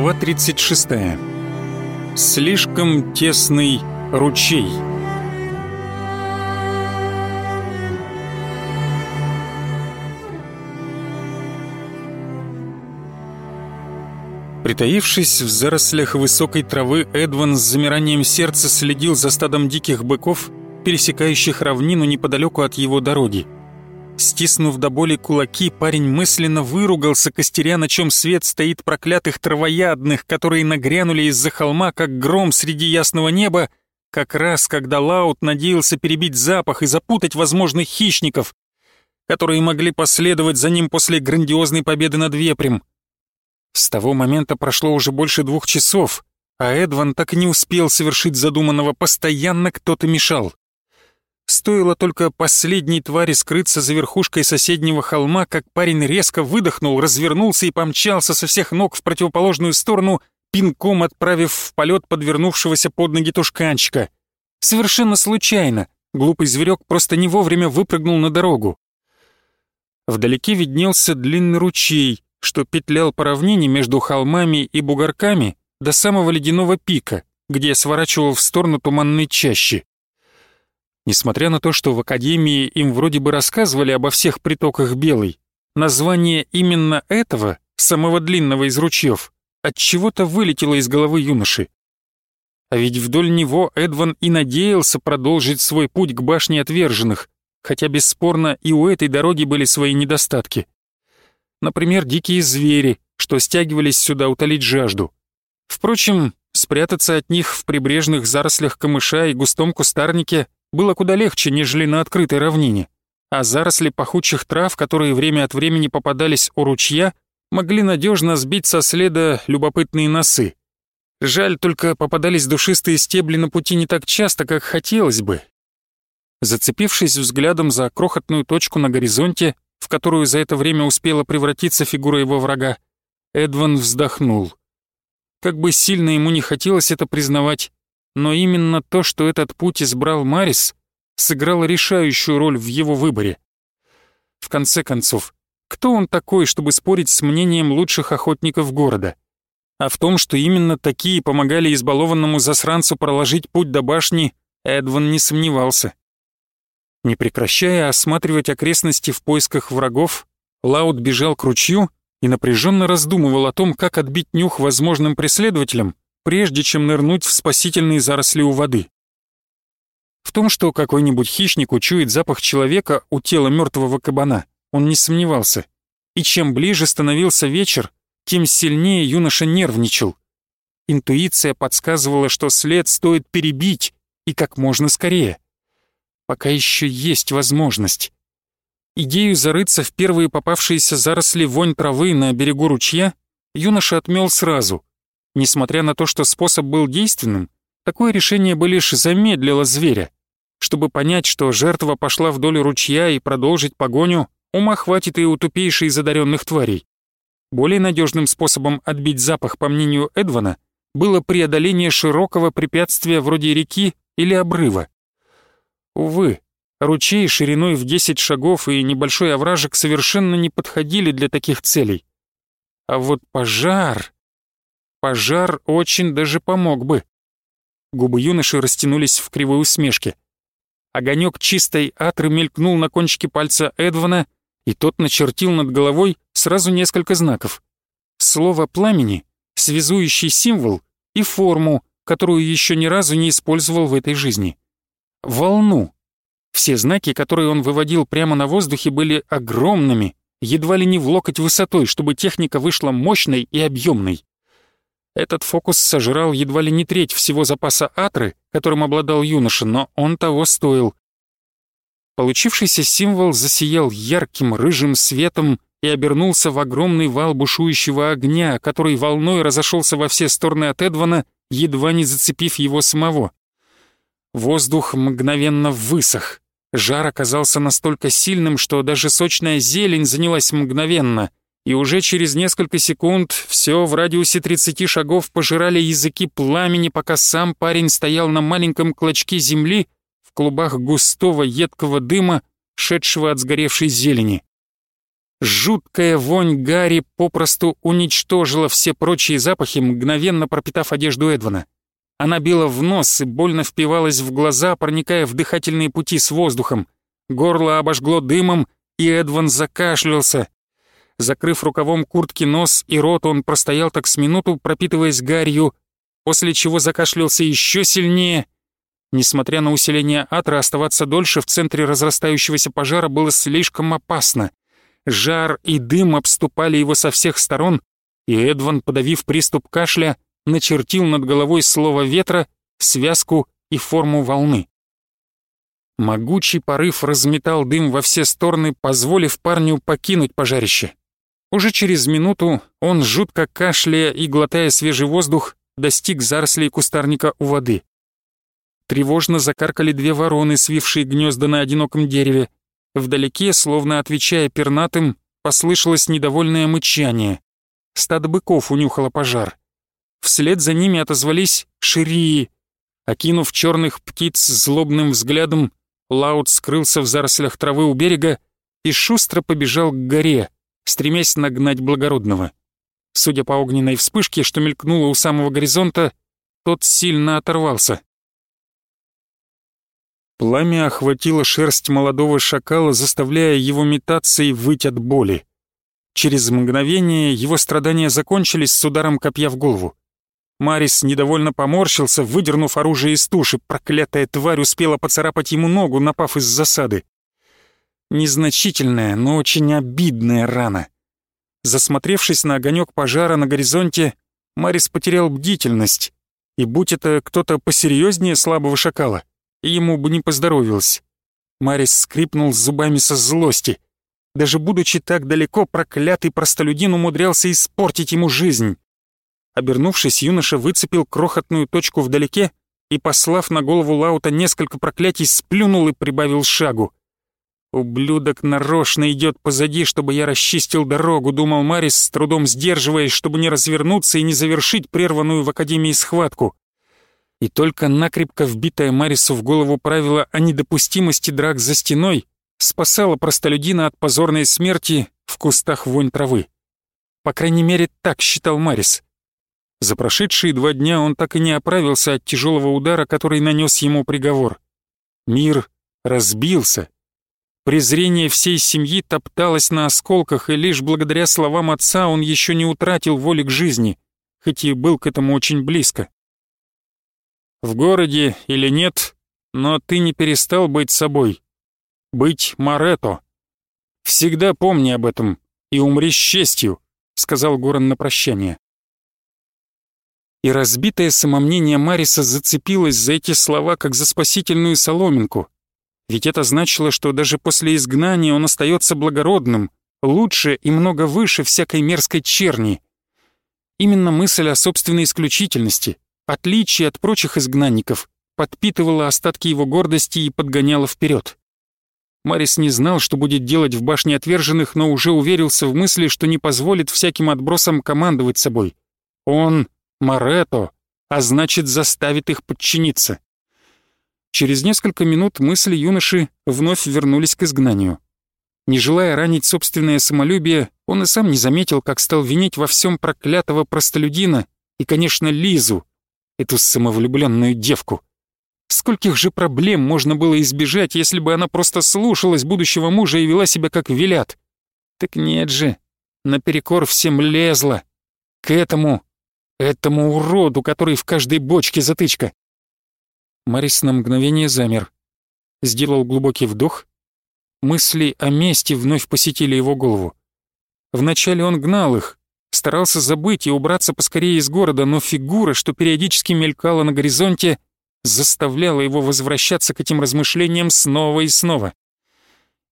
Глава 36. Слишком тесный ручей. Притаившись в зарослях высокой травы, Эдван с замиранием сердца следил за стадом диких быков, пересекающих равнину неподалеку от его дороги. Стиснув до боли кулаки, парень мысленно выругался, костеря, на чем свет стоит проклятых травоядных, которые нагрянули из-за холма, как гром среди ясного неба, как раз когда Лаут надеялся перебить запах и запутать возможных хищников, которые могли последовать за ним после грандиозной победы над вепрем. С того момента прошло уже больше двух часов, а Эдван так и не успел совершить задуманного, постоянно кто-то мешал. Стоило только последней твари скрыться за верхушкой соседнего холма, как парень резко выдохнул, развернулся и помчался со всех ног в противоположную сторону, пинком отправив в полет подвернувшегося под ноги тушканчика. Совершенно случайно. Глупый зверек просто не вовремя выпрыгнул на дорогу. Вдалеке виднелся длинный ручей, что петлял по равнине между холмами и бугорками до самого ледяного пика, где сворачивал в сторону туманной чащи. Несмотря на то, что в Академии им вроде бы рассказывали обо всех притоках Белой, название именно этого, самого длинного из ручьев, от чего то вылетело из головы юноши. А ведь вдоль него Эдван и надеялся продолжить свой путь к башне отверженных, хотя бесспорно и у этой дороги были свои недостатки. Например, дикие звери, что стягивались сюда утолить жажду. Впрочем, спрятаться от них в прибрежных зарослях камыша и густом кустарнике было куда легче, нежели на открытой равнине, а заросли пахучих трав, которые время от времени попадались у ручья, могли надежно сбить со следа любопытные носы. Жаль, только попадались душистые стебли на пути не так часто, как хотелось бы. Зацепившись взглядом за крохотную точку на горизонте, в которую за это время успела превратиться фигура его врага, Эдван вздохнул. Как бы сильно ему не хотелось это признавать, но именно то, что этот путь избрал Марис, сыграло решающую роль в его выборе. В конце концов, кто он такой, чтобы спорить с мнением лучших охотников города? А в том, что именно такие помогали избалованному засранцу проложить путь до башни, Эдван не сомневался. Не прекращая осматривать окрестности в поисках врагов, Лаут бежал к ручью и напряженно раздумывал о том, как отбить нюх возможным преследователям прежде чем нырнуть в спасительные заросли у воды. В том, что какой-нибудь хищник учует запах человека у тела мертвого кабана, он не сомневался. И чем ближе становился вечер, тем сильнее юноша нервничал. Интуиция подсказывала, что след стоит перебить и как можно скорее. Пока еще есть возможность. Идею зарыться в первые попавшиеся заросли вонь травы на берегу ручья юноша отмел сразу — Несмотря на то, что способ был действенным, такое решение бы лишь замедлило зверя. Чтобы понять, что жертва пошла вдоль ручья и продолжить погоню, ума хватит и у тупейшей из тварей. Более надежным способом отбить запах, по мнению Эдвана, было преодоление широкого препятствия вроде реки или обрыва. Увы, ручей шириной в 10 шагов и небольшой овражек совершенно не подходили для таких целей. А вот пожар... Пожар очень даже помог бы. Губы юноши растянулись в кривой усмешке. Огонек чистой атры мелькнул на кончике пальца Эдвана, и тот начертил над головой сразу несколько знаков. Слово «пламени», связующий символ и форму, которую еще ни разу не использовал в этой жизни. Волну. Все знаки, которые он выводил прямо на воздухе, были огромными, едва ли не в локоть высотой, чтобы техника вышла мощной и объемной. Этот фокус сожрал едва ли не треть всего запаса атры, которым обладал юноша, но он того стоил. Получившийся символ засиял ярким рыжим светом и обернулся в огромный вал бушующего огня, который волной разошелся во все стороны от Эдвана, едва не зацепив его самого. Воздух мгновенно высох. Жар оказался настолько сильным, что даже сочная зелень занялась мгновенно — и уже через несколько секунд все в радиусе 30 шагов пожирали языки пламени, пока сам парень стоял на маленьком клочке земли в клубах густого едкого дыма, шедшего от сгоревшей зелени. Жуткая вонь Гарри попросту уничтожила все прочие запахи, мгновенно пропитав одежду Эдвана. Она била в нос и больно впивалась в глаза, проникая в дыхательные пути с воздухом. Горло обожгло дымом, и Эдван закашлялся. Закрыв рукавом куртки нос и рот, он простоял так с минуту, пропитываясь гарью, после чего закашлялся еще сильнее. Несмотря на усиление атра, оставаться дольше в центре разрастающегося пожара было слишком опасно. Жар и дым обступали его со всех сторон, и Эдван, подавив приступ кашля, начертил над головой слово ветра, связку и форму волны. Могучий порыв разметал дым во все стороны, позволив парню покинуть пожарище. Уже через минуту он, жутко кашляя и глотая свежий воздух, достиг зарослей кустарника у воды. Тревожно закаркали две вороны, свившие гнезда на одиноком дереве. Вдалеке, словно отвечая пернатым, послышалось недовольное мычание. Стадо быков унюхало пожар. Вслед за ними отозвались ширии. Окинув черных птиц злобным взглядом, Лаут скрылся в зарослях травы у берега и шустро побежал к горе, стремясь нагнать благородного. Судя по огненной вспышке, что мелькнула у самого горизонта, тот сильно оторвался. Пламя охватило шерсть молодого шакала, заставляя его метаться и выть от боли. Через мгновение его страдания закончились с ударом копья в голову. Марис недовольно поморщился, выдернув оружие из туши. Проклятая тварь успела поцарапать ему ногу, напав из засады. Незначительная, но очень обидная рана. Засмотревшись на огонек пожара на горизонте, Марис потерял бдительность. И будь это кто-то посерьезнее слабого шакала, ему бы не поздоровилось. Марис скрипнул зубами со злости. Даже будучи так далеко, проклятый простолюдин умудрялся испортить ему жизнь. Обернувшись, юноша выцепил крохотную точку вдалеке и, послав на голову Лаута несколько проклятий, сплюнул и прибавил шагу. «Ублюдок нарочно идет позади, чтобы я расчистил дорогу», — думал Марис, с трудом сдерживаясь, чтобы не развернуться и не завершить прерванную в Академии схватку. И только накрепко вбитое Марису в голову правило о недопустимости драк за стеной спасало простолюдина от позорной смерти в кустах вонь травы. По крайней мере, так считал Марис. За прошедшие два дня он так и не оправился от тяжелого удара, который нанес ему приговор. Мир разбился. Презрение всей семьи топталось на осколках, и лишь благодаря словам отца он еще не утратил воли к жизни, хоть и был к этому очень близко. В городе или нет, но ты не перестал быть собой. Быть Марето. Всегда помни об этом и умри с честью, сказал Горан на прощание и разбитое самомнение Мариса зацепилось за эти слова, как за спасительную соломинку. Ведь это значило, что даже после изгнания он остается благородным, лучше и много выше всякой мерзкой черни. Именно мысль о собственной исключительности, отличие от прочих изгнанников, подпитывала остатки его гордости и подгоняла вперед. Марис не знал, что будет делать в башне отверженных, но уже уверился в мысли, что не позволит всяким отбросам командовать собой. Он Марето, а значит заставит их подчиниться. Через несколько минут мысли юноши вновь вернулись к изгнанию. Не желая ранить собственное самолюбие, он и сам не заметил, как стал винить во всем проклятого простолюдина и, конечно, Лизу, эту самовлюбленную девку. Скольких же проблем можно было избежать, если бы она просто слушалась будущего мужа и вела себя как велят? Так нет же, наперекор всем лезла. К этому Этому уроду, который в каждой бочке затычка. Марис на мгновение замер. Сделал глубокий вдох. Мысли о мести вновь посетили его голову. Вначале он гнал их, старался забыть и убраться поскорее из города, но фигура, что периодически мелькала на горизонте, заставляла его возвращаться к этим размышлениям снова и снова.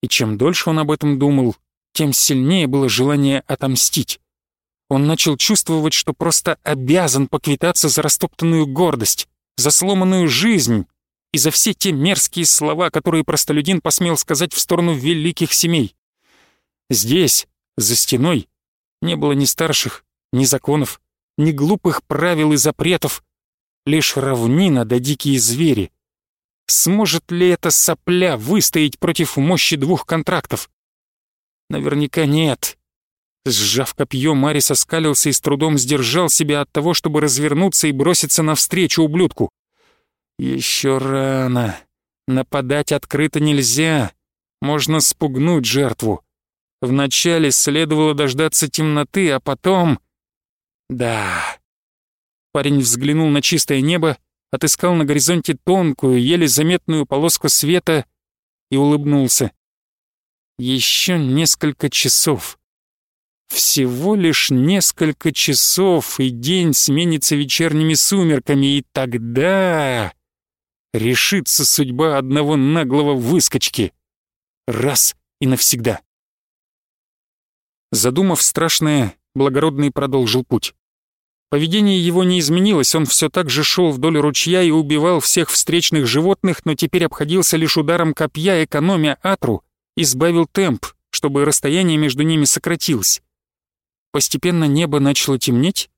И чем дольше он об этом думал, тем сильнее было желание отомстить. Он начал чувствовать, что просто обязан поквитаться за растоптанную гордость, за сломанную жизнь и за все те мерзкие слова, которые простолюдин посмел сказать в сторону великих семей. Здесь, за стеной, не было ни старших, ни законов, ни глупых правил и запретов, лишь равнина да дикие звери. Сможет ли эта сопля выстоять против мощи двух контрактов? Наверняка нет. Сжав копье, Марис оскалился и с трудом сдержал себя от того, чтобы развернуться и броситься навстречу ублюдку. Еще рано. Нападать открыто нельзя. Можно спугнуть жертву. Вначале следовало дождаться темноты, а потом... Да. Парень взглянул на чистое небо, отыскал на горизонте тонкую, еле заметную полоску света и улыбнулся. Еще несколько часов. Всего лишь несколько часов, и день сменится вечерними сумерками, и тогда решится судьба одного наглого выскочки. Раз и навсегда. Задумав страшное, благородный продолжил путь. Поведение его не изменилось, он все так же шел вдоль ручья и убивал всех встречных животных, но теперь обходился лишь ударом копья, экономя атру, и сбавил темп, чтобы расстояние между ними сократилось. Постепенно небо начало темнеть,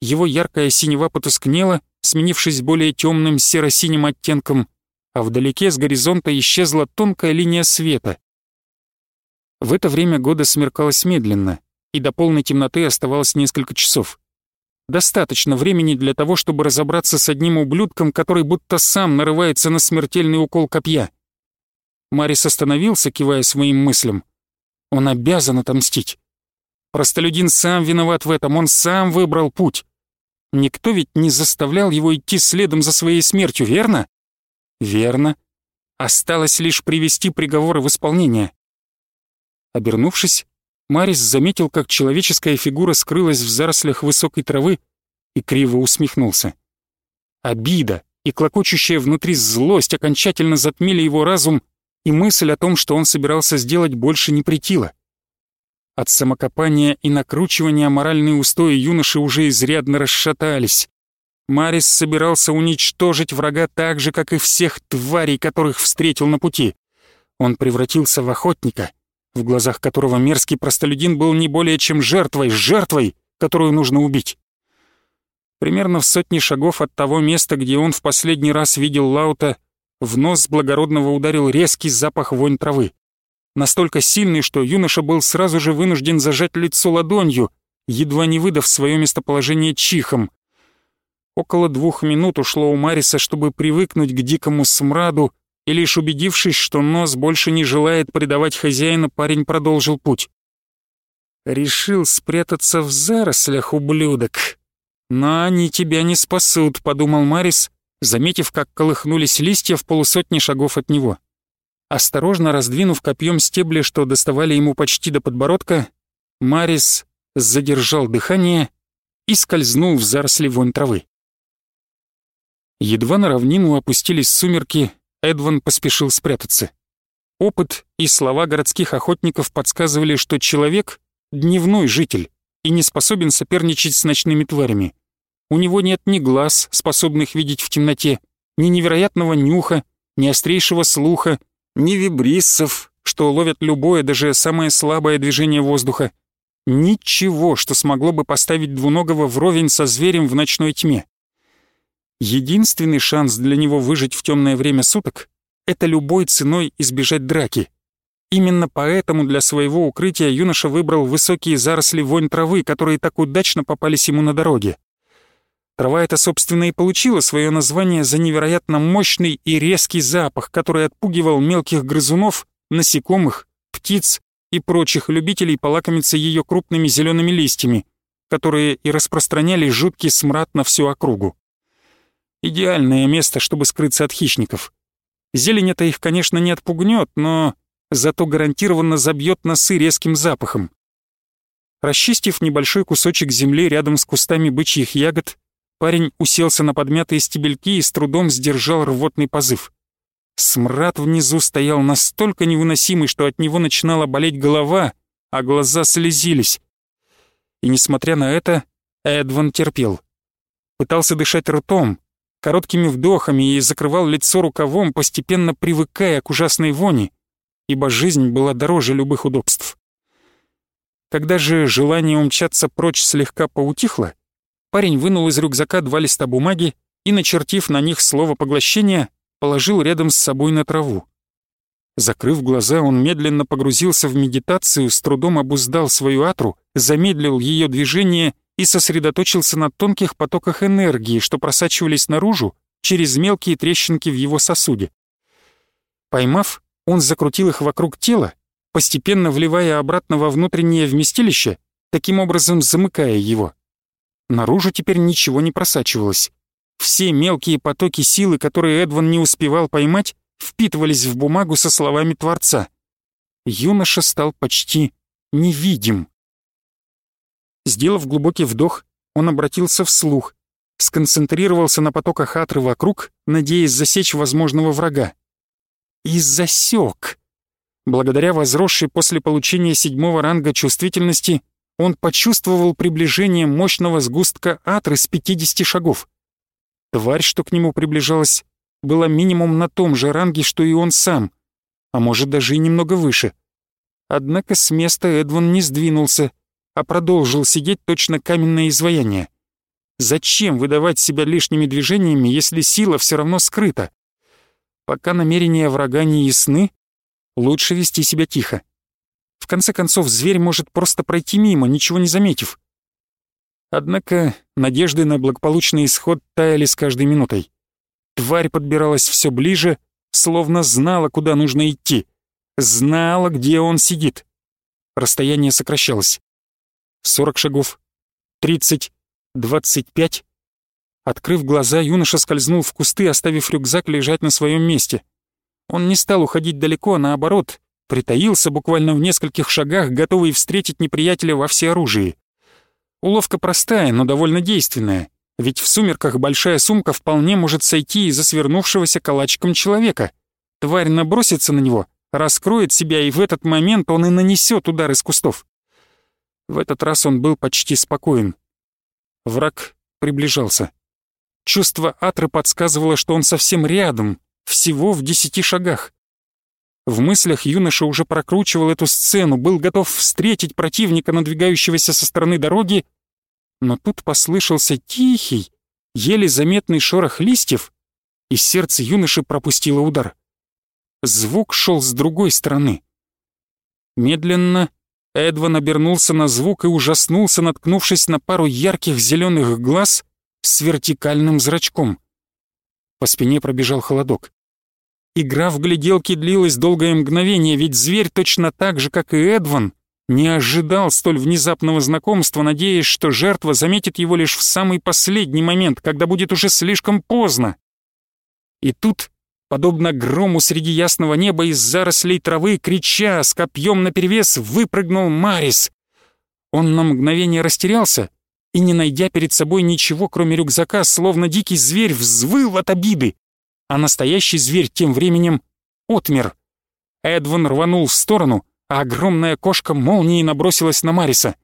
его яркая синева потускнела, сменившись более темным серо-синим оттенком, а вдалеке с горизонта исчезла тонкая линия света. В это время года смеркалось медленно, и до полной темноты оставалось несколько часов. Достаточно времени для того, чтобы разобраться с одним ублюдком, который будто сам нарывается на смертельный укол копья. Марис остановился, кивая своим мыслям. Он обязан отомстить. Простолюдин сам виноват в этом, он сам выбрал путь. Никто ведь не заставлял его идти следом за своей смертью, верно? Верно. Осталось лишь привести приговоры в исполнение. Обернувшись, Марис заметил, как человеческая фигура скрылась в зарослях высокой травы и криво усмехнулся. Обида и клокочущая внутри злость окончательно затмили его разум, и мысль о том, что он собирался сделать, больше не претила. От самокопания и накручивания моральные устои юноши уже изрядно расшатались. Марис собирался уничтожить врага так же, как и всех тварей, которых встретил на пути. Он превратился в охотника — в глазах которого мерзкий простолюдин был не более чем жертвой, жертвой, которую нужно убить. Примерно в сотни шагов от того места, где он в последний раз видел Лаута, в нос благородного ударил резкий запах вонь травы. Настолько сильный, что юноша был сразу же вынужден зажать лицо ладонью, едва не выдав свое местоположение чихом. Около двух минут ушло у Мариса, чтобы привыкнуть к дикому смраду, и лишь убедившись, что нос больше не желает предавать хозяина, парень продолжил путь. «Решил спрятаться в зарослях, ублюдок. Но они тебя не спасут», — подумал Марис, заметив, как колыхнулись листья в полусотни шагов от него. Осторожно раздвинув копьем стебли, что доставали ему почти до подбородка, Марис задержал дыхание и скользнул в заросли вонь травы. Едва на равнину опустились сумерки, Эдван поспешил спрятаться. Опыт и слова городских охотников подсказывали, что человек — дневной житель и не способен соперничать с ночными тварями. У него нет ни глаз, способных видеть в темноте, ни невероятного нюха, ни острейшего слуха, ни вибриссов, что ловят любое, даже самое слабое движение воздуха. Ничего, что смогло бы поставить двуногого вровень со зверем в ночной тьме. Единственный шанс для него выжить в темное время суток — это любой ценой избежать драки. Именно поэтому для своего укрытия юноша выбрал высокие заросли вонь травы, которые так удачно попались ему на дороге. Трава эта, собственно, и получила свое название за невероятно мощный и резкий запах, который отпугивал мелких грызунов, насекомых, птиц и прочих любителей полакомиться ее крупными зелеными листьями, которые и распространяли жуткий смрад на всю округу. Идеальное место, чтобы скрыться от хищников. Зелень это их, конечно, не отпугнет, но зато гарантированно забьет носы резким запахом. Расчистив небольшой кусочек земли рядом с кустами бычьих ягод, парень уселся на подмятые стебельки и с трудом сдержал рвотный позыв. Смрад внизу стоял настолько невыносимый, что от него начинала болеть голова, а глаза слезились. И несмотря на это, Эдван терпел. Пытался дышать ртом, короткими вдохами и закрывал лицо рукавом, постепенно привыкая к ужасной вони, ибо жизнь была дороже любых удобств. Когда же желание умчаться прочь слегка поутихло, парень вынул из рюкзака два листа бумаги и, начертив на них слово поглощения, положил рядом с собой на траву. Закрыв глаза, он медленно погрузился в медитацию, с трудом обуздал свою атру, замедлил ее движение и сосредоточился на тонких потоках энергии, что просачивались наружу через мелкие трещинки в его сосуде. Поймав, он закрутил их вокруг тела, постепенно вливая обратно во внутреннее вместилище, таким образом замыкая его. Наружу теперь ничего не просачивалось. Все мелкие потоки силы, которые Эдван не успевал поймать, впитывались в бумагу со словами Творца. Юноша стал почти невидим. Сделав глубокий вдох, он обратился вслух, сконцентрировался на потоках атры вокруг, надеясь засечь возможного врага. И засек. Благодаря возросшей после получения седьмого ранга чувствительности, он почувствовал приближение мощного сгустка атры с 50 шагов. Тварь, что к нему приближалась, была минимум на том же ранге, что и он сам, а может даже и немного выше. Однако с места Эдван не сдвинулся, а продолжил сидеть точно каменное изваяние. Зачем выдавать себя лишними движениями, если сила все равно скрыта? Пока намерения врага не ясны, лучше вести себя тихо. В конце концов, зверь может просто пройти мимо, ничего не заметив. Однако надежды на благополучный исход таяли с каждой минутой. Тварь подбиралась все ближе, словно знала, куда нужно идти. Знала, где он сидит. Расстояние сокращалось. Сорок шагов. Тридцать. Двадцать пять. Открыв глаза, юноша скользнул в кусты, оставив рюкзак лежать на своем месте. Он не стал уходить далеко, а наоборот, притаился буквально в нескольких шагах, готовый встретить неприятеля во всеоружии. Уловка простая, но довольно действенная. Ведь в сумерках большая сумка вполне может сойти из-за свернувшегося калачиком человека. Тварь набросится на него, раскроет себя, и в этот момент он и нанесет удар из кустов. В этот раз он был почти спокоен. Враг приближался. Чувство Атры подсказывало, что он совсем рядом, всего в десяти шагах. В мыслях юноша уже прокручивал эту сцену, был готов встретить противника, надвигающегося со стороны дороги, но тут послышался тихий, еле заметный шорох листьев, и сердце юноши пропустило удар. Звук шел с другой стороны. Медленно Эдван обернулся на звук и ужаснулся, наткнувшись на пару ярких зеленых глаз с вертикальным зрачком. По спине пробежал холодок. Игра в гляделки длилась долгое мгновение, ведь зверь точно так же, как и Эдван, не ожидал столь внезапного знакомства, надеясь, что жертва заметит его лишь в самый последний момент, когда будет уже слишком поздно. И тут, подобно грому среди ясного неба из зарослей травы, крича, с копьем наперевес, выпрыгнул Марис. Он на мгновение растерялся и, не найдя перед собой ничего, кроме рюкзака, словно дикий зверь, взвыл от обиды. А настоящий зверь тем временем отмер. Эдван рванул в сторону, а огромная кошка молнией набросилась на Мариса.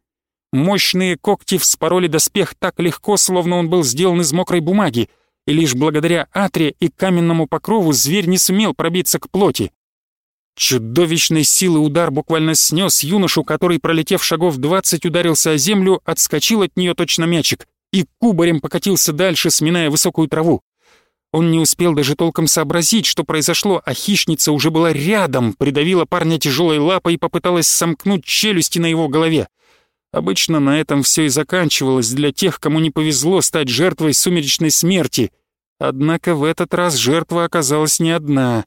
Мощные когти вспороли доспех так легко, словно он был сделан из мокрой бумаги, и лишь благодаря атре и каменному покрову зверь не сумел пробиться к плоти. Чудовищной силы удар буквально снес юношу, который, пролетев шагов двадцать, ударился о землю, отскочил от нее точно мячик и кубарем покатился дальше, сминая высокую траву. Он не успел даже толком сообразить, что произошло, а хищница уже была рядом, придавила парня тяжелой лапой и попыталась сомкнуть челюсти на его голове. Обычно на этом все и заканчивалось для тех, кому не повезло стать жертвой сумеречной смерти. Однако в этот раз жертва оказалась не одна.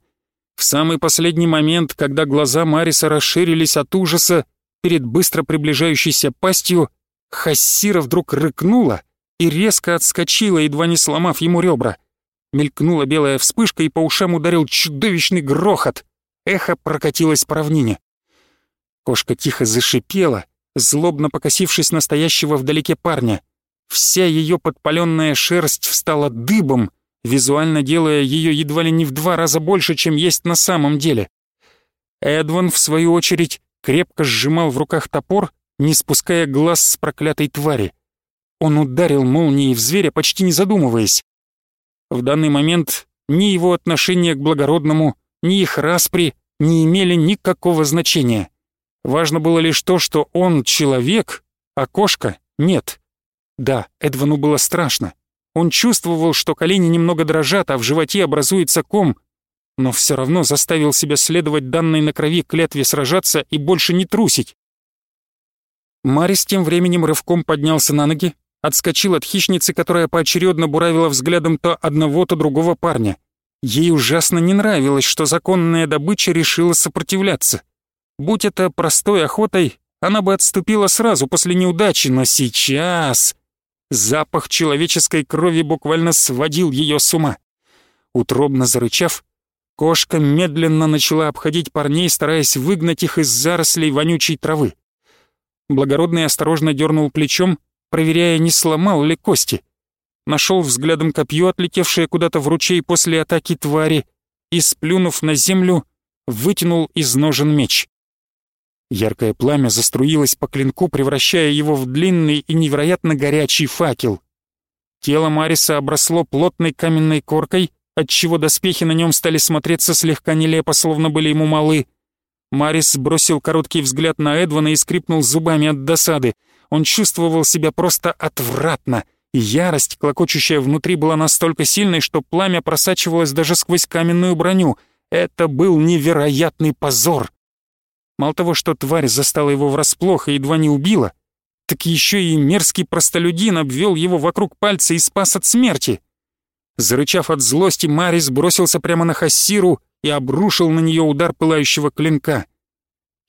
В самый последний момент, когда глаза Мариса расширились от ужаса, перед быстро приближающейся пастью, Хассира вдруг рыкнула и резко отскочила, едва не сломав ему ребра. Мелькнула белая вспышка, и по ушам ударил чудовищный грохот. Эхо прокатилось по равнине. Кошка тихо зашипела, злобно покосившись настоящего вдалеке парня. Вся ее подпаленная шерсть встала дыбом, визуально делая ее едва ли не в два раза больше, чем есть на самом деле. Эдван, в свою очередь, крепко сжимал в руках топор, не спуская глаз с проклятой твари. Он ударил молнией в зверя, почти не задумываясь. В данный момент ни его отношение к благородному, ни их распри не имели никакого значения. Важно было лишь то, что он человек, а кошка нет. Да, Эдвану было страшно. Он чувствовал, что колени немного дрожат, а в животе образуется ком. но все равно заставил себя следовать данной на крови клятве сражаться и больше не трусить. Марис тем временем рывком поднялся на ноги, отскочил от хищницы, которая поочередно буравила взглядом то одного, то другого парня. Ей ужасно не нравилось, что законная добыча решила сопротивляться. Будь это простой охотой, она бы отступила сразу после неудачи, но сейчас... Запах человеческой крови буквально сводил ее с ума. Утробно зарычав, кошка медленно начала обходить парней, стараясь выгнать их из зарослей вонючей травы. Благородный осторожно дернул плечом, проверяя, не сломал ли кости. Нашел взглядом копье, отлетевшее куда-то в ручей после атаки твари, и, сплюнув на землю, вытянул из ножен меч. Яркое пламя заструилось по клинку, превращая его в длинный и невероятно горячий факел. Тело Мариса обросло плотной каменной коркой, отчего доспехи на нем стали смотреться слегка нелепо, словно были ему малы. Марис бросил короткий взгляд на Эдвана и скрипнул зубами от досады. Он чувствовал себя просто отвратно, и ярость, клокочущая внутри, была настолько сильной, что пламя просачивалось даже сквозь каменную броню. Это был невероятный позор. Мало того, что тварь застала его врасплох и едва не убила, так еще и мерзкий простолюдин обвел его вокруг пальца и спас от смерти. Зарычав от злости, Марис бросился прямо на Хассиру и обрушил на нее удар пылающего клинка.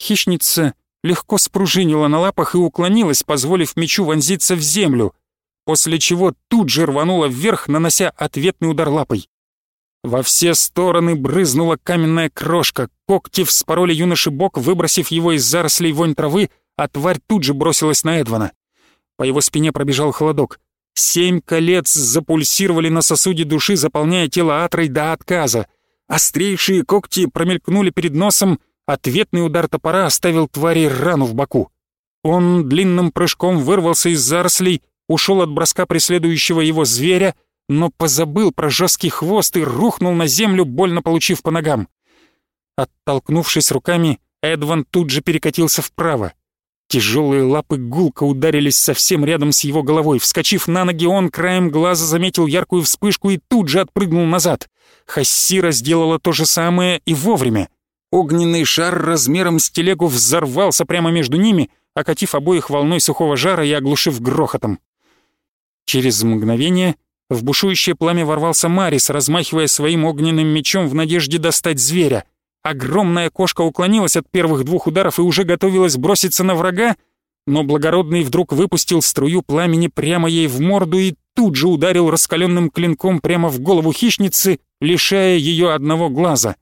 Хищница легко спружинила на лапах и уклонилась, позволив мечу вонзиться в землю, после чего тут же рванула вверх, нанося ответный удар лапой. Во все стороны брызнула каменная крошка, когти вспороли юноши бок, выбросив его из зарослей вонь травы, а тварь тут же бросилась на Эдвана. По его спине пробежал холодок. Семь колец запульсировали на сосуде души, заполняя тело Атрой до отказа. Острейшие когти промелькнули перед носом, ответный удар топора оставил твари рану в боку. Он длинным прыжком вырвался из зарослей, ушел от броска преследующего его зверя — но позабыл про жесткий хвост и рухнул на землю, больно получив по ногам. Оттолкнувшись руками, Эдван тут же перекатился вправо. Тяжелые лапы гулко ударились совсем рядом с его головой. Вскочив на ноги, он краем глаза заметил яркую вспышку и тут же отпрыгнул назад. Хассира сделала то же самое и вовремя. Огненный шар размером с телегу взорвался прямо между ними, окатив обоих волной сухого жара и оглушив грохотом. Через мгновение в бушующее пламя ворвался Марис, размахивая своим огненным мечом в надежде достать зверя. Огромная кошка уклонилась от первых двух ударов и уже готовилась броситься на врага, но благородный вдруг выпустил струю пламени прямо ей в морду и тут же ударил раскаленным клинком прямо в голову хищницы, лишая ее одного глаза.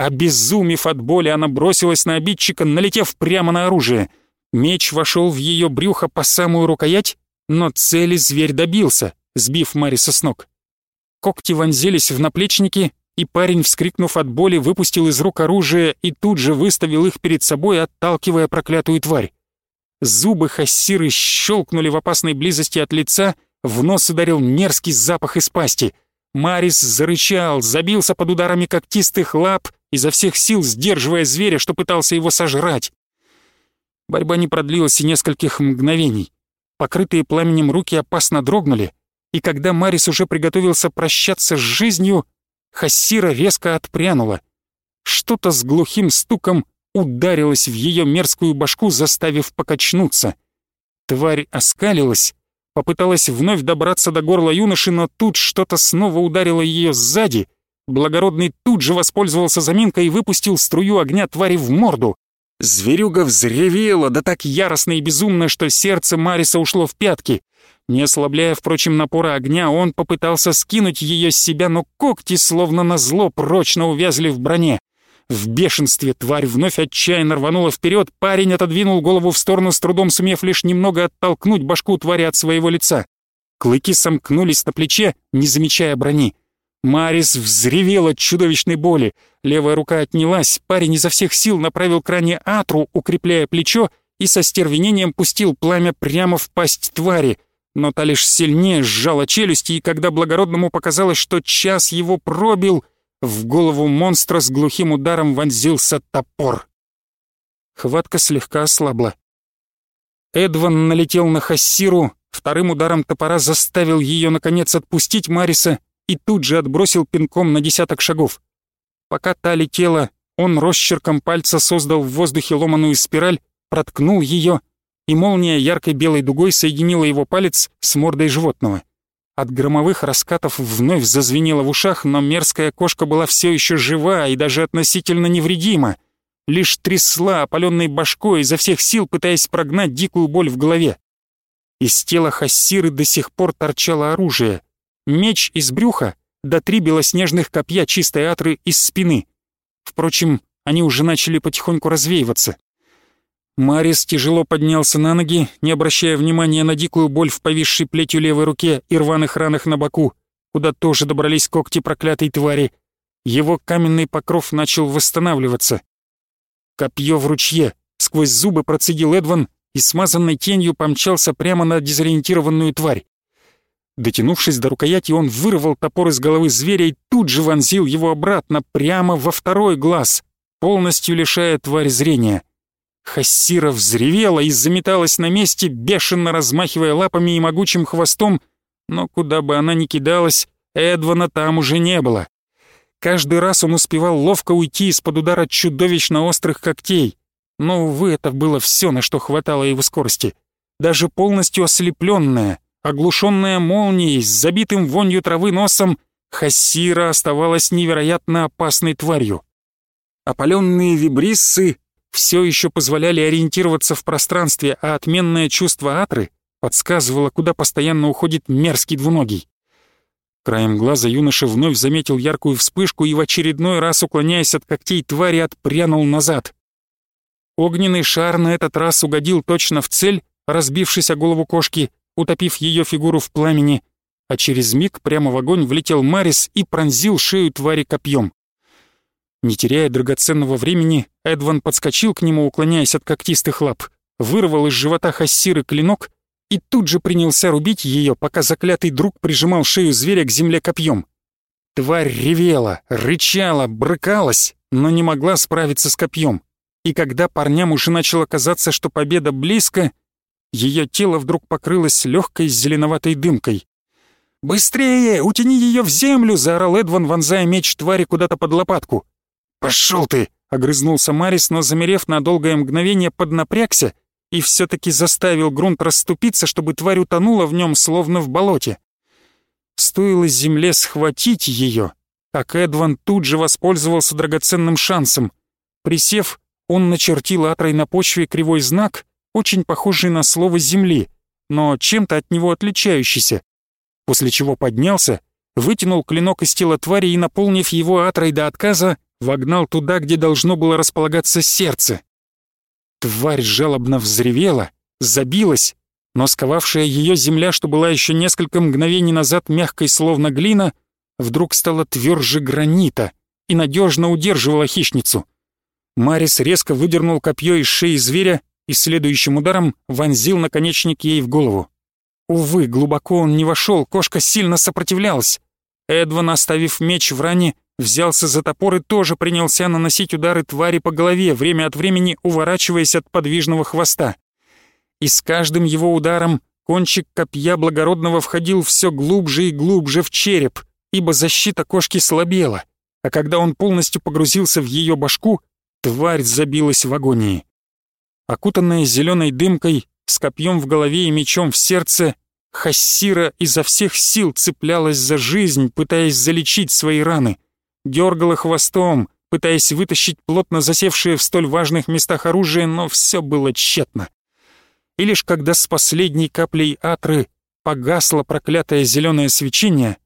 Обезумев от боли, она бросилась на обидчика, налетев прямо на оружие. Меч вошел в ее брюхо по самую рукоять, но цели зверь добился сбив Мариса с ног. Когти вонзились в наплечники, и парень, вскрикнув от боли, выпустил из рук оружие и тут же выставил их перед собой, отталкивая проклятую тварь. Зубы хассиры щелкнули в опасной близости от лица, в нос ударил мерзкий запах из пасти. Марис зарычал, забился под ударами когтистых лап, изо всех сил сдерживая зверя, что пытался его сожрать. Борьба не продлилась и нескольких мгновений. Покрытые пламенем руки опасно дрогнули, и когда Марис уже приготовился прощаться с жизнью, Хассира резко отпрянула. Что-то с глухим стуком ударилось в ее мерзкую башку, заставив покачнуться. Тварь оскалилась, попыталась вновь добраться до горла юноши, но тут что-то снова ударило ее сзади. Благородный тут же воспользовался заминкой и выпустил струю огня твари в морду. Зверюга взревела, да так яростно и безумно, что сердце Мариса ушло в пятки. Не ослабляя, впрочем, напора огня, он попытался скинуть ее с себя, но когти, словно назло, прочно увязли в броне. В бешенстве тварь вновь отчаянно рванула вперед, парень отодвинул голову в сторону, с трудом сумев лишь немного оттолкнуть башку твари от своего лица. Клыки сомкнулись на плече, не замечая брони. Марис взревел от чудовищной боли. Левая рука отнялась, парень изо всех сил направил к ране Атру, укрепляя плечо, и со стервенением пустил пламя прямо в пасть твари — но та лишь сильнее сжала челюсти, и когда благородному показалось, что час его пробил, в голову монстра с глухим ударом вонзился топор. Хватка слегка ослабла. Эдван налетел на Хассиру, вторым ударом топора заставил ее наконец отпустить Мариса и тут же отбросил пинком на десяток шагов. Пока та летела, он росчерком пальца создал в воздухе ломаную спираль, проткнул ее, и молния яркой белой дугой соединила его палец с мордой животного. От громовых раскатов вновь зазвенело в ушах, но мерзкая кошка была все еще жива и даже относительно невредима. Лишь трясла опаленной башкой, изо всех сил пытаясь прогнать дикую боль в голове. Из тела Хассиры до сих пор торчало оружие. Меч из брюха, да три белоснежных копья чистой атры из спины. Впрочем, они уже начали потихоньку развеиваться. Марис тяжело поднялся на ноги, не обращая внимания на дикую боль в повисшей плетью левой руке и рваных ранах на боку, куда тоже добрались когти проклятой твари. Его каменный покров начал восстанавливаться. Копье в ручье, сквозь зубы процедил Эдван и смазанной тенью помчался прямо на дезориентированную тварь. Дотянувшись до рукояти, он вырвал топор из головы зверя и тут же вонзил его обратно, прямо во второй глаз, полностью лишая тварь зрения. Хассира взревела и заметалась на месте, бешено размахивая лапами и могучим хвостом, но куда бы она ни кидалась, Эдвана там уже не было. Каждый раз он успевал ловко уйти из-под удара чудовищно острых когтей. Но, увы, это было все, на что хватало его скорости. Даже полностью ослепленная, оглушенная молнией, с забитым вонью травы носом, Хассира оставалась невероятно опасной тварью. Опаленные вибриссы все еще позволяли ориентироваться в пространстве, а отменное чувство атры подсказывало, куда постоянно уходит мерзкий двуногий. Краем глаза юноша вновь заметил яркую вспышку и в очередной раз, уклоняясь от когтей твари, отпрянул назад. Огненный шар на этот раз угодил точно в цель, разбившись о голову кошки, утопив ее фигуру в пламени, а через миг прямо в огонь влетел Марис и пронзил шею твари копьем. Не теряя драгоценного времени, Эдван подскочил к нему, уклоняясь от когтистых лап, вырвал из живота Хассиры клинок и тут же принялся рубить ее, пока заклятый друг прижимал шею зверя к земле копьем. Тварь ревела, рычала, брыкалась, но не могла справиться с копьем. И когда парням уже начало казаться, что победа близко, ее тело вдруг покрылось легкой зеленоватой дымкой. «Быстрее! Утяни ее в землю!» — заорал Эдван, вонзая меч твари куда-то под лопатку. «Пошел ты!» — огрызнулся Марис, но, замерев на долгое мгновение, поднапрягся и все-таки заставил грунт расступиться, чтобы тварь утонула в нем, словно в болоте. Стоило земле схватить ее, как Эдван тут же воспользовался драгоценным шансом. Присев, он начертил атрой на почве кривой знак, очень похожий на слово «земли», но чем-то от него отличающийся, после чего поднялся, вытянул клинок из тела твари и, наполнив его атрой до отказа, вогнал туда, где должно было располагаться сердце. Тварь жалобно взревела, забилась, но сковавшая ее земля, что была еще несколько мгновений назад мягкой словно глина, вдруг стала тверже гранита и надежно удерживала хищницу. Марис резко выдернул копье из шеи зверя и следующим ударом вонзил наконечник ей в голову. Увы, глубоко он не вошел, кошка сильно сопротивлялась. Эдван, оставив меч в ране, взялся за топор и тоже принялся наносить удары твари по голове, время от времени уворачиваясь от подвижного хвоста. И с каждым его ударом кончик копья благородного входил все глубже и глубже в череп, ибо защита кошки слабела, а когда он полностью погрузился в ее башку, тварь забилась в агонии. Окутанная зеленой дымкой, с копьем в голове и мечом в сердце, Хассира изо всех сил цеплялась за жизнь, пытаясь залечить свои раны — дергала хвостом, пытаясь вытащить плотно засевшее в столь важных местах оружие, но все было тщетно. И лишь когда с последней каплей атры погасло проклятое зеленое свечение,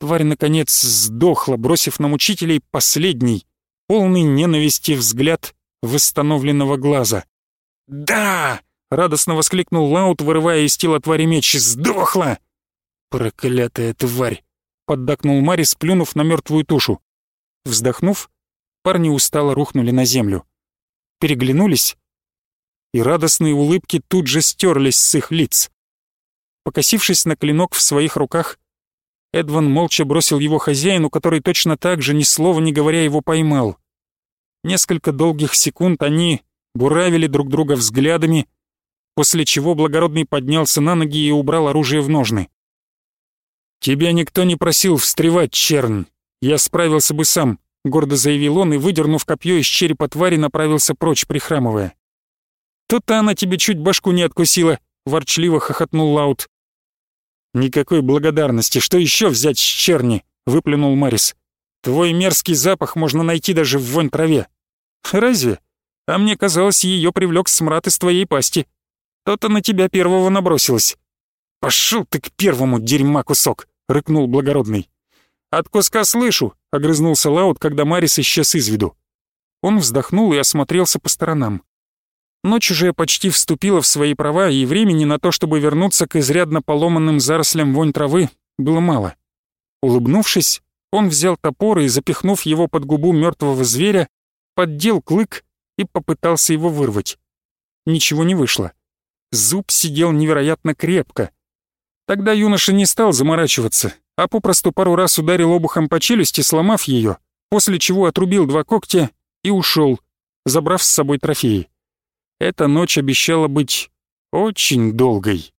тварь наконец сдохла, бросив на мучителей последний, полный ненависти взгляд восстановленного глаза. «Да!» — радостно воскликнул Лаут, вырывая из тела твари меч. «Сдохла!» «Проклятая тварь!» — поддакнул Марис, плюнув на мертвую тушу. Вздохнув, парни устало рухнули на землю. Переглянулись, и радостные улыбки тут же стерлись с их лиц. Покосившись на клинок в своих руках, Эдван молча бросил его хозяину, который точно так же, ни слова не говоря, его поймал. Несколько долгих секунд они буравили друг друга взглядами, после чего благородный поднялся на ноги и убрал оружие в ножны. «Тебя никто не просил встревать, чернь. Я справился бы сам», — гордо заявил он и, выдернув копье из черепа твари, направился прочь, прихрамывая. «То-то она тебе чуть башку не откусила», — ворчливо хохотнул Лаут. «Никакой благодарности, что еще взять с черни?» — выплюнул Марис. «Твой мерзкий запах можно найти даже в вонь траве». «Разве? А мне казалось, ее привлек смрад из твоей пасти. То-то на тебя первого набросилась». «Пошел ты к первому, дерьма кусок!» — рыкнул благородный. «От куска слышу!» — огрызнулся Лаут, когда Марис исчез из виду. Он вздохнул и осмотрелся по сторонам. Ночь уже почти вступила в свои права, и времени на то, чтобы вернуться к изрядно поломанным зарослям вонь травы, было мало. Улыбнувшись, он взял топор и, запихнув его под губу мертвого зверя, поддел клык и попытался его вырвать. Ничего не вышло. Зуб сидел невероятно крепко. Тогда юноша не стал заморачиваться, а попросту пару раз ударил обухом по челюсти, сломав ее, после чего отрубил два когтя и ушел, забрав с собой трофеи. Эта ночь обещала быть очень долгой.